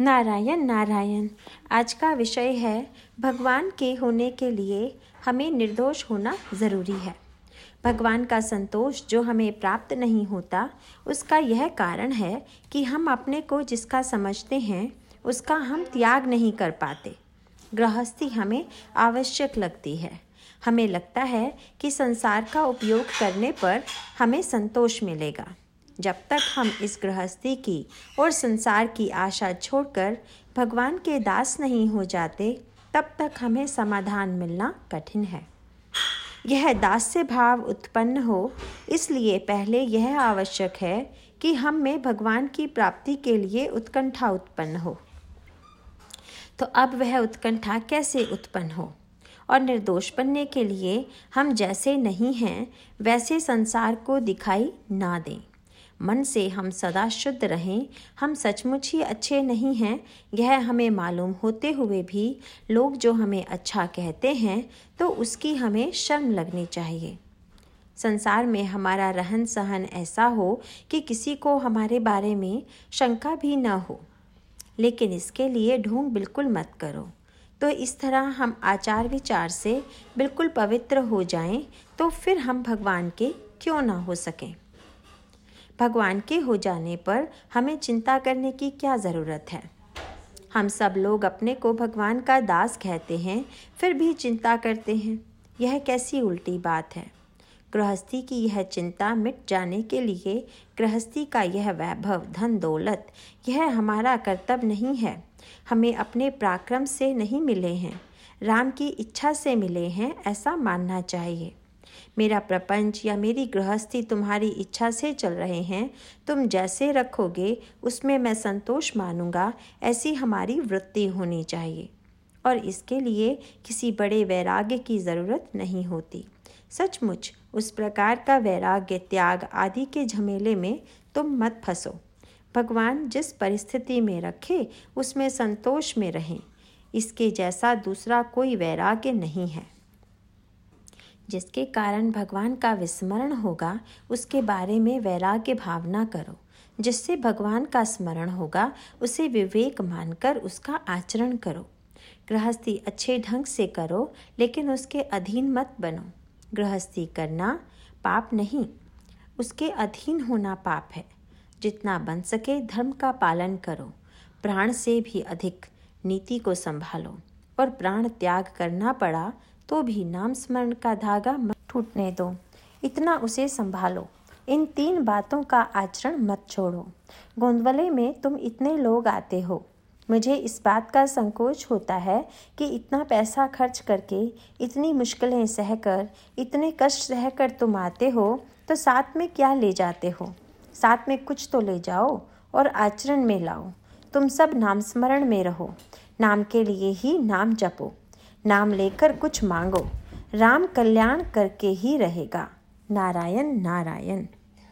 नारायण नारायण। आज का विषय है, भगवान के होने के लिए हमें निर्दोष होना ज़रूरी है। भगवान का संतोष जो हमें प्राप्त नहीं होता, उसका यह कारण है कि हम अपने को जिसका समझते हैं, उसका हम त्याग नहीं कर पाते। गृहस्थी हमें आवश्यक लगती है। हमें लगता है कि संसार का उपयोग करने पर हमें संतोष मिलेगा। जब तक हम इस गृहस्थी की और संसार की आशा छोड़कर भगवान के दास नहीं हो जाते, तब तक हमें समाधान मिलना कठिन है। यह दास्य भाव उत्पन्न हो, इसलिए पहले यह आवश्यक है कि हम में भगवान की प्राप्ति के लिए उत्कंठा उत्पन्न हो। तो अब वह उत्कंठा कैसे उत्पन्न हो? और निर्दोष बनने के लिए हम जैसे नहीं हैं, वैसे संसार को दिखाई ना दें। मन से हम सदा शुद्ध रहें, हम सचमुच ही अच्छे नहीं हैं, यह हमें मालूम होते हुए भी लोग जो हमें अच्छा कहते हैं तो उसकी हमें शर्म लगनी चाहिए। संसार में हमारा रहन सहन ऐसा हो कि किसी को हमारे बारे में शंका भी न हो, लेकिन इसके लिए ढोंग बिल्कुल मत करो। तो इस तरह हम आचार विचार से बिल्कुल पवित्र हो जाएँ तो फिर हम भगवान के क्यों ना हो सकें? भगवान के हो जाने पर हमें चिंता करने की क्या ज़रूरत है? हम सब लोग अपने को भगवान का दास कहते हैं, फिर भी चिंता करते हैं। यह कैसी उल्टी बात है? गृहस्थी की यह चिंता मिट जाने के लिए गृहस्थी का यह वैभव, धन, दौलत, यह हमारा कर्तव्य नहीं है। हमें अपने पराक्रम से नहीं मिले हैं। राम की इच्छा से मिले हैं, ऐसा मानना चाहिए। मेरा प्रपंच या मेरी गृहस्थी तुम्हारी इच्छा से चल रहे हैं, तुम जैसे रखोगे, उसमें मैं संतोष मानूँगा, ऐसी हमारी वृत्ति होनी चाहिए। और इसके लिए किसी बड़े वैराग्य की ज़रूरत नहीं होती। सचमुच, उस प्रकार का वैराग्य त्याग आदि के झमेले में तुम मत फंसो। भगवान जिस परिस्थिति में रखे, उसमें संतोष में रहें। इसके जैसा दूसरा कोई वैराग्य नहीं है। जिसके कारण भगवान का विस्मरण होगा, उसके बारे में वैराग्य भावना करो। जिससे भगवान का स्मरण होगा, उसे विवेक मानकर उसका आचरण करो। गृहस्थी अच्छे ढंग से करो, लेकिन उसके अधीन मत बनो। गृहस्थी करना पाप नहीं, उसके अधीन होना पाप है। जितना बन सके धर्म का पालन करो। प्राण से भी अधिक नीति को संभालो। और प्राण त्याग करना पड़ा तो भी नाम स्मरण का धागा मत टूटने दो। इतना उसे संभालो। इन तीन बातों का आचरण मत छोड़ो। गोंदवले में तुम इतने लोग आते हो। मुझे इस बात का संकोच होता है कि इतना पैसा खर्च करके इतनी मुश्किलें सहकर, इतने कष्ट सहकर तुम आते हो तो साथ में क्या ले जाते हो? साथ में कुछ तो ले जाओ और आचरण में लाओ। तुम सब नाम स्मरण में रहो। नाम के लिए ही नाम जपो। नाम लेकर कुछ मांगो। राम कल्याण करके ही रहेगा। नारायण नारायण।